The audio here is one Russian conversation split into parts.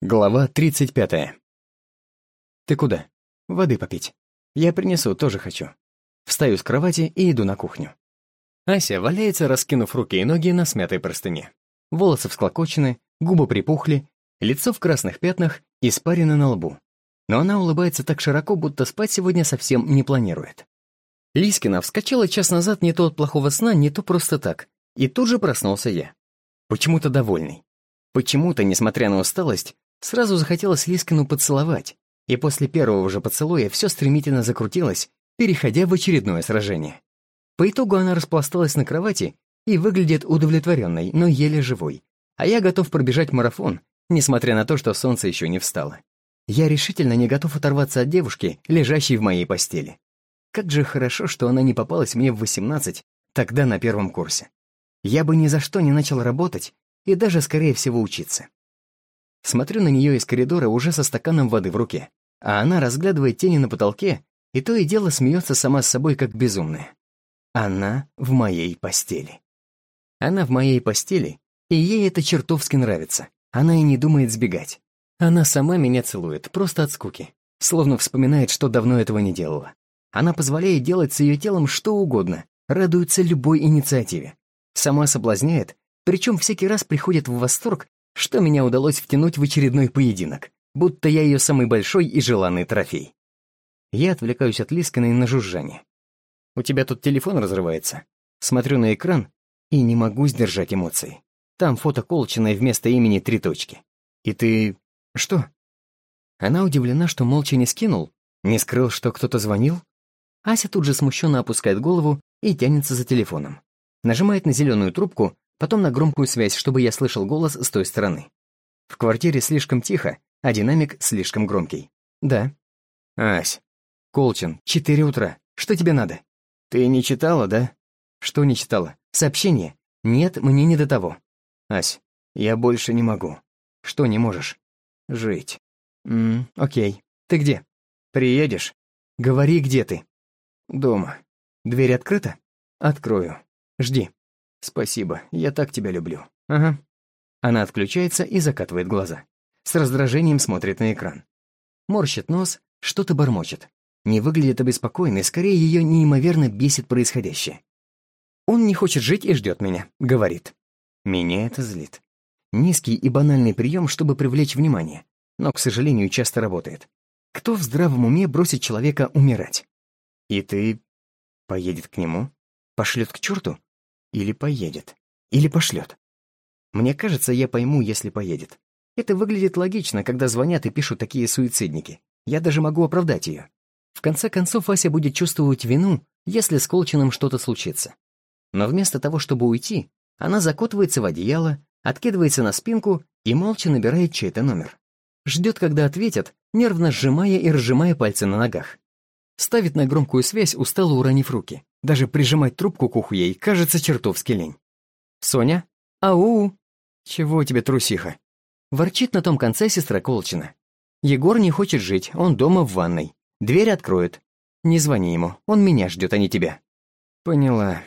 Глава 35. «Ты куда? Воды попить. Я принесу, тоже хочу». Встаю с кровати и иду на кухню. Ася валяется, раскинув руки и ноги на смятой простыне. Волосы всклокочены, губы припухли, лицо в красных пятнах, испарено на лбу. Но она улыбается так широко, будто спать сегодня совсем не планирует. Лискина вскочила час назад не то от плохого сна, не то просто так. И тут же проснулся я. Почему-то довольный. Почему-то, несмотря на усталость, Сразу захотелось Лискину поцеловать, и после первого же поцелуя все стремительно закрутилось, переходя в очередное сражение. По итогу она распласталась на кровати и выглядит удовлетворенной, но еле живой. А я готов пробежать марафон, несмотря на то, что солнце еще не встало. Я решительно не готов оторваться от девушки, лежащей в моей постели. Как же хорошо, что она не попалась мне в 18, тогда на первом курсе. Я бы ни за что не начал работать и даже, скорее всего, учиться. Смотрю на нее из коридора уже со стаканом воды в руке, а она разглядывает тени на потолке и то и дело смеется сама с собой как безумная. Она в моей постели. Она в моей постели, и ей это чертовски нравится. Она и не думает сбегать. Она сама меня целует, просто от скуки. Словно вспоминает, что давно этого не делала. Она позволяет делать с ее телом что угодно, радуется любой инициативе. Сама соблазняет, причем всякий раз приходит в восторг что меня удалось втянуть в очередной поединок, будто я ее самый большой и желанный трофей. Я отвлекаюсь от Лискиной на жужжание. «У тебя тут телефон разрывается?» Смотрю на экран и не могу сдержать эмоции. Там фото Колчиной вместо имени три точки. «И ты... что?» Она удивлена, что молча не скинул, не скрыл, что кто-то звонил. Ася тут же смущенно опускает голову и тянется за телефоном. Нажимает на зеленую трубку, потом на громкую связь, чтобы я слышал голос с той стороны. В квартире слишком тихо, а динамик слишком громкий. «Да». «Ась». «Колчин, четыре утра. Что тебе надо?» «Ты не читала, да?» «Что не читала? Сообщение?» «Нет, мне не до того». «Ась, я больше не могу». «Что не можешь?» «Жить». «Ммм, окей. Ты где?» «Приедешь?» «Говори, где ты?» «Дома». «Дверь открыта?» «Открою. Жди». «Спасибо, я так тебя люблю». «Ага». Она отключается и закатывает глаза. С раздражением смотрит на экран. Морщит нос, что-то бормочет. Не выглядит обеспокоенной, скорее ее неимоверно бесит происходящее. «Он не хочет жить и ждет меня», — говорит. Меня это злит. Низкий и банальный прием, чтобы привлечь внимание, но, к сожалению, часто работает. Кто в здравом уме бросит человека умирать? И ты... поедет к нему? Пошлет к черту? Или поедет. Или пошлет. Мне кажется, я пойму, если поедет. Это выглядит логично, когда звонят и пишут такие суицидники. Я даже могу оправдать ее. В конце концов, Ася будет чувствовать вину, если с Колчином что-то случится. Но вместо того, чтобы уйти, она закутывается в одеяло, откидывается на спинку и молча набирает чей-то номер. Ждет, когда ответят, нервно сжимая и разжимая пальцы на ногах. Ставит на громкую связь, устало уронив руки. Даже прижимать трубку к уху ей кажется чертовски лень. «Соня? Ау! Чего тебе, трусиха?» Ворчит на том конце сестра Колчина. «Егор не хочет жить, он дома в ванной. Дверь откроет. Не звони ему, он меня ждет, а не тебя». «Поняла».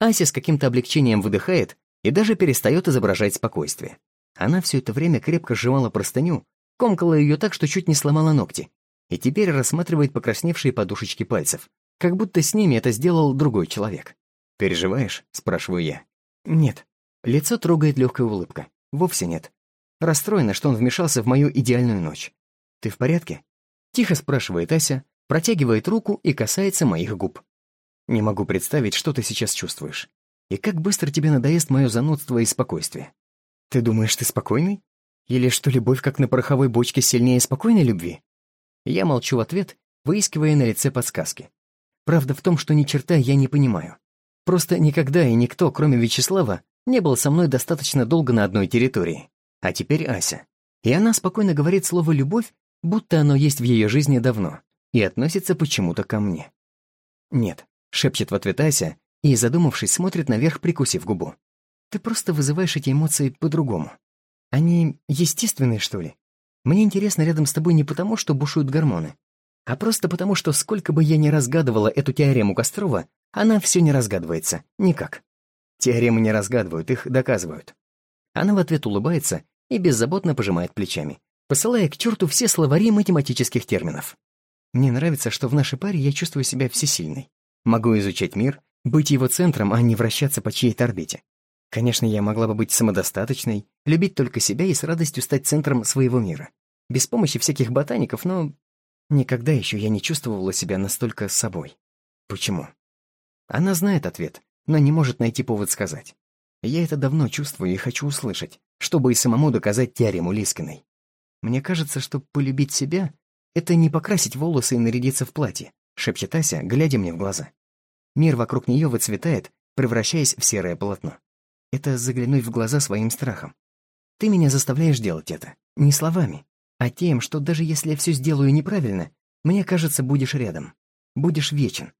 Ася с каким-то облегчением выдыхает и даже перестает изображать спокойствие. Она все это время крепко сжимала простыню, комкала ее так, что чуть не сломала ногти, и теперь рассматривает покрасневшие подушечки пальцев, как будто с ними это сделал другой человек. «Переживаешь?» — спрашиваю я. «Нет». Лицо трогает легкая улыбка. Вовсе нет. Расстроена, что он вмешался в мою идеальную ночь. «Ты в порядке?» Тихо спрашивает Ася, протягивает руку и касается моих губ. Не могу представить, что ты сейчас чувствуешь. И как быстро тебе надоест мое занудство и спокойствие. Ты думаешь, ты спокойный? Или что любовь, как на пороховой бочке, сильнее спокойной любви? Я молчу в ответ, выискивая на лице подсказки. Правда в том, что ни черта я не понимаю. Просто никогда и никто, кроме Вячеслава, не был со мной достаточно долго на одной территории. А теперь Ася. И она спокойно говорит слово «любовь», будто оно есть в ее жизни давно, и относится почему-то ко мне. «Нет», — шепчет в ответ Ася, и, задумавшись, смотрит наверх, прикусив губу. «Ты просто вызываешь эти эмоции по-другому. Они естественные, что ли? Мне интересно рядом с тобой не потому, что бушуют гормоны, а просто потому, что сколько бы я ни разгадывала эту теорему Кострова, она все не разгадывается. Никак. Теоремы не разгадывают, их доказывают. Она в ответ улыбается и беззаботно пожимает плечами, посылая к черту все словари математических терминов. Мне нравится, что в нашей паре я чувствую себя всесильной. Могу изучать мир, быть его центром, а не вращаться по чьей-то орбите. Конечно, я могла бы быть самодостаточной, любить только себя и с радостью стать центром своего мира. Без помощи всяких ботаников, но никогда еще я не чувствовала себя настолько собой. Почему? Она знает ответ, но не может найти повод сказать. Я это давно чувствую и хочу услышать, чтобы и самому доказать теорему Лискиной. Мне кажется, что полюбить себя «Это не покрасить волосы и нарядиться в платье», — шепчет Ася, глядя мне в глаза. Мир вокруг нее выцветает, превращаясь в серое полотно. Это заглянуть в глаза своим страхом. Ты меня заставляешь делать это, не словами, а тем, что даже если я все сделаю неправильно, мне кажется, будешь рядом. Будешь вечен.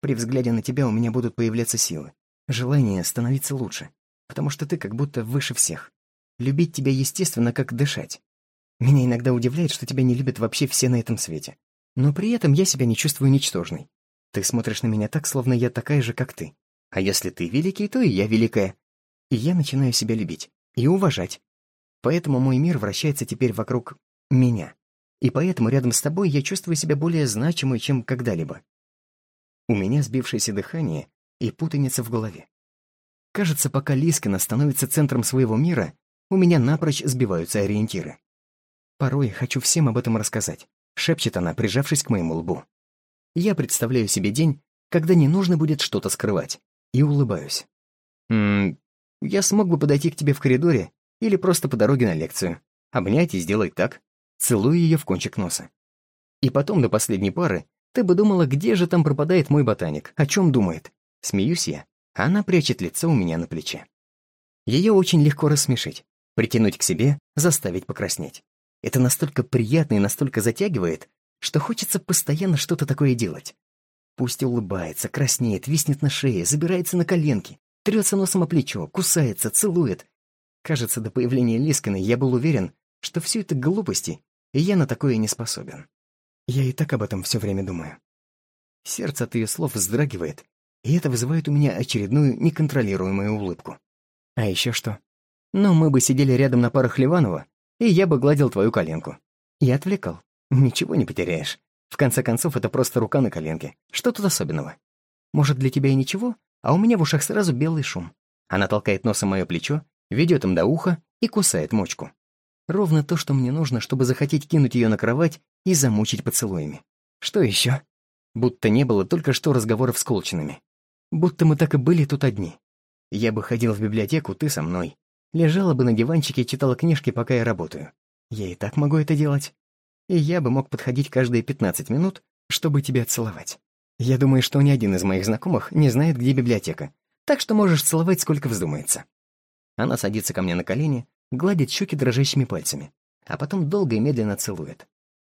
При взгляде на тебя у меня будут появляться силы. Желание становиться лучше. Потому что ты как будто выше всех. Любить тебя естественно, как дышать. Меня иногда удивляет, что тебя не любят вообще все на этом свете. Но при этом я себя не чувствую ничтожной. Ты смотришь на меня так, словно я такая же, как ты. А если ты великий, то и я великая. И я начинаю себя любить. И уважать. Поэтому мой мир вращается теперь вокруг меня. И поэтому рядом с тобой я чувствую себя более значимой, чем когда-либо. У меня сбившееся дыхание и путаница в голове. Кажется, пока Лискина становится центром своего мира, у меня напрочь сбиваются ориентиры. Порой хочу всем об этом рассказать, шепчет она, прижавшись к моему лбу. Я представляю себе день, когда не нужно будет что-то скрывать, и улыбаюсь. «Ммм, я смог бы подойти к тебе в коридоре или просто по дороге на лекцию, обнять и сделать так». Целую ее в кончик носа. И потом до последней пары ты бы думала, где же там пропадает мой ботаник, о чем думает. Смеюсь я, а она прячет лицо у меня на плече. Ее очень легко рассмешить, притянуть к себе, заставить покраснеть. Это настолько приятно и настолько затягивает, что хочется постоянно что-то такое делать. Пусть улыбается, краснеет, виснет на шее, забирается на коленки, трется носом о плечо, кусается, целует. Кажется, до появления Лискиной я был уверен, что все это глупости, и я на такое не способен. Я и так об этом все время думаю. Сердце от ее слов вздрагивает, и это вызывает у меня очередную неконтролируемую улыбку. А еще что? Ну, мы бы сидели рядом на парах Ливанова, и я бы гладил твою коленку. И отвлекал. Ничего не потеряешь. В конце концов, это просто рука на коленке. Что тут особенного? Может, для тебя и ничего, а у меня в ушах сразу белый шум. Она толкает носом мое плечо, ведет им до уха и кусает мочку. Ровно то, что мне нужно, чтобы захотеть кинуть ее на кровать и замучить поцелуями. Что еще? Будто не было только что разговоров с Колчинами. Будто мы так и были тут одни. Я бы ходил в библиотеку, ты со мной. Лежала бы на диванчике и читала книжки, пока я работаю. Я и так могу это делать. И я бы мог подходить каждые 15 минут, чтобы тебя целовать. Я думаю, что ни один из моих знакомых не знает, где библиотека, так что можешь целовать, сколько вздумается. Она садится ко мне на колени, гладит щеки дрожащими пальцами, а потом долго и медленно целует.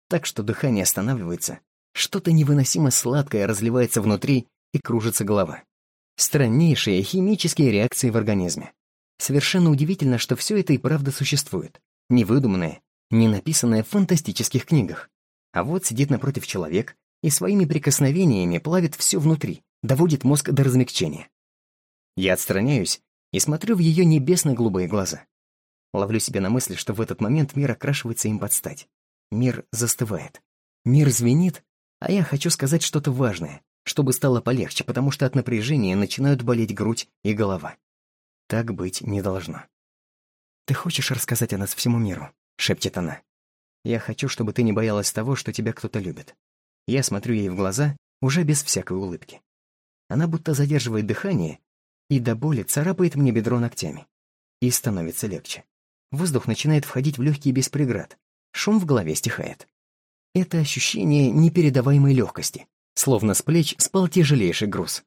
Так что дыхание останавливается, что-то невыносимо сладкое разливается внутри и кружится голова. Страннейшие химические реакции в организме. Совершенно удивительно, что все это и правда существует. Не выдуманное, не написанное в фантастических книгах. А вот сидит напротив человек и своими прикосновениями плавит все внутри, доводит мозг до размягчения. Я отстраняюсь и смотрю в ее небесно-голубые глаза. Ловлю себя на мысли, что в этот момент мир окрашивается им под стать. Мир застывает. Мир звенит, а я хочу сказать что-то важное, чтобы стало полегче, потому что от напряжения начинают болеть грудь и голова. Так быть не должно. «Ты хочешь рассказать о нас всему миру?» — шепчет она. «Я хочу, чтобы ты не боялась того, что тебя кто-то любит». Я смотрю ей в глаза, уже без всякой улыбки. Она будто задерживает дыхание и до боли царапает мне бедро ногтями. И становится легче. Воздух начинает входить в легкие без преград. Шум в голове стихает. Это ощущение непередаваемой легкости. Словно с плеч спал тяжелейший груз.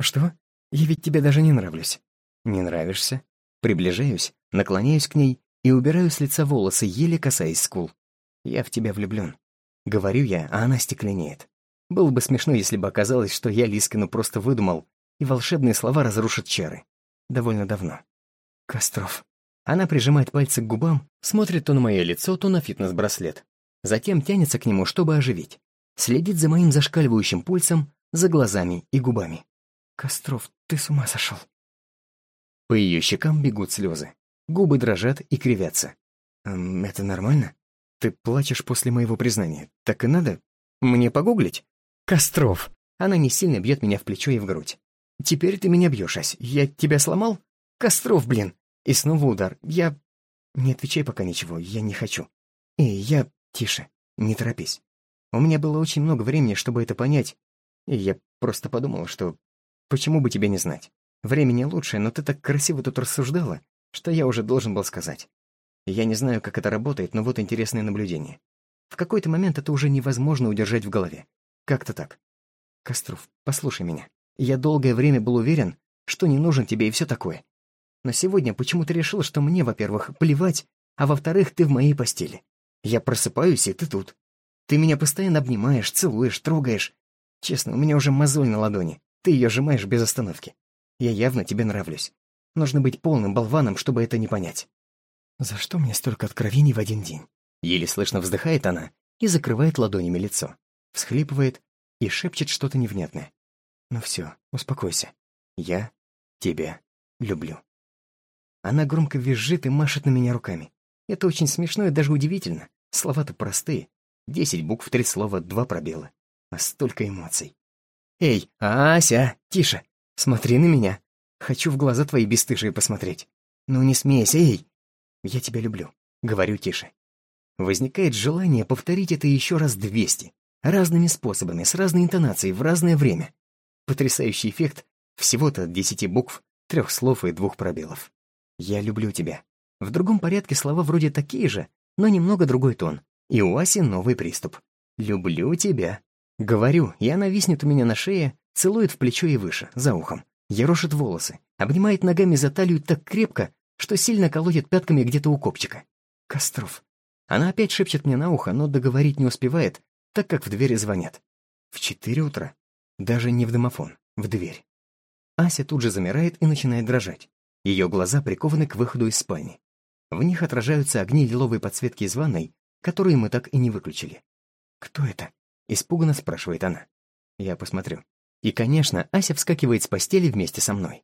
«Что? Я ведь тебе даже не нравлюсь». «Не нравишься?» Приближаюсь, наклоняюсь к ней и убираю с лица волосы, еле касаясь скул. «Я в тебя влюблен». Говорю я, а она стекленеет. Было бы смешно, если бы оказалось, что я Лискину просто выдумал, и волшебные слова разрушат чары. Довольно давно. Костров. Она прижимает пальцы к губам, смотрит то на мое лицо, то на фитнес-браслет. Затем тянется к нему, чтобы оживить. Следит за моим зашкаливающим пульсом, за глазами и губами. «Костров, ты с ума сошел?» По ее щекам бегут слезы. Губы дрожат и кривятся. Эм, «Это нормально? Ты плачешь после моего признания. Так и надо? Мне погуглить?» «Костров!» Она не сильно бьет меня в плечо и в грудь. «Теперь ты меня бьешь, Ась. Я тебя сломал? Костров, блин!» И снова удар. «Я...» «Не отвечай пока ничего, я не хочу». «Эй, я...» «Тише, не торопись. У меня было очень много времени, чтобы это понять, и я просто подумал, что... Почему бы тебе не знать? Времени лучше, но ты так красиво тут рассуждала, что я уже должен был сказать. Я не знаю, как это работает, но вот интересное наблюдение. В какой-то момент это уже невозможно удержать в голове. Как-то так. Костров, послушай меня. Я долгое время был уверен, что не нужен тебе и все такое. Но сегодня почему-то решил, что мне, во-первых, плевать, а во-вторых, ты в моей постели. Я просыпаюсь, и ты тут. Ты меня постоянно обнимаешь, целуешь, трогаешь. Честно, у меня уже мозоль на ладони. Ты ее сжимаешь без остановки. Я явно тебе нравлюсь. Нужно быть полным болваном, чтобы это не понять. За что мне столько откровений в один день? Еле слышно вздыхает она и закрывает ладонями лицо. Всхлипывает и шепчет что-то невнятное. Ну все, успокойся. Я тебя люблю. Она громко визжит и машет на меня руками. Это очень смешно и даже удивительно. Слова-то простые. Десять букв, три слова, два пробела. А столько эмоций. «Эй, Ася, тише! Смотри на меня! Хочу в глаза твои бесстыжие посмотреть. Ну не смейся, эй! Я тебя люблю. Говорю тише. Возникает желание повторить это еще раз двести. Разными способами, с разной интонацией, в разное время. Потрясающий эффект всего-то от десяти букв, трех слов и двух пробелов. «Я люблю тебя». В другом порядке слова вроде такие же, но немного другой тон. И у Аси новый приступ. «Люблю тебя». Говорю, и она виснет у меня на шее, целует в плечо и выше, за ухом. Ерошит волосы, обнимает ногами за талию так крепко, что сильно колотит пятками где-то у копчика. Костров. Она опять шепчет мне на ухо, но договорить не успевает, так как в двери звонят. В четыре утра. Даже не в домофон, в дверь. Ася тут же замирает и начинает дрожать. Ее глаза прикованы к выходу из спальни. В них отражаются огни лиловой подсветки из ванной, которые мы так и не выключили. «Кто это?» — испуганно спрашивает она. Я посмотрю. И, конечно, Ася вскакивает с постели вместе со мной.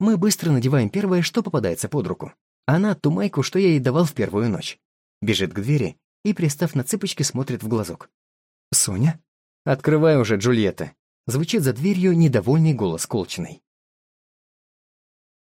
Мы быстро надеваем первое, что попадается под руку. Она ту майку, что я ей давал в первую ночь. Бежит к двери и, пристав на цыпочки, смотрит в глазок. «Соня?» «Открывай уже, Джульетта!» Звучит за дверью недовольный голос Колчиной.